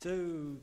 two.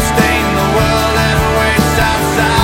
Stain the world that waits outside.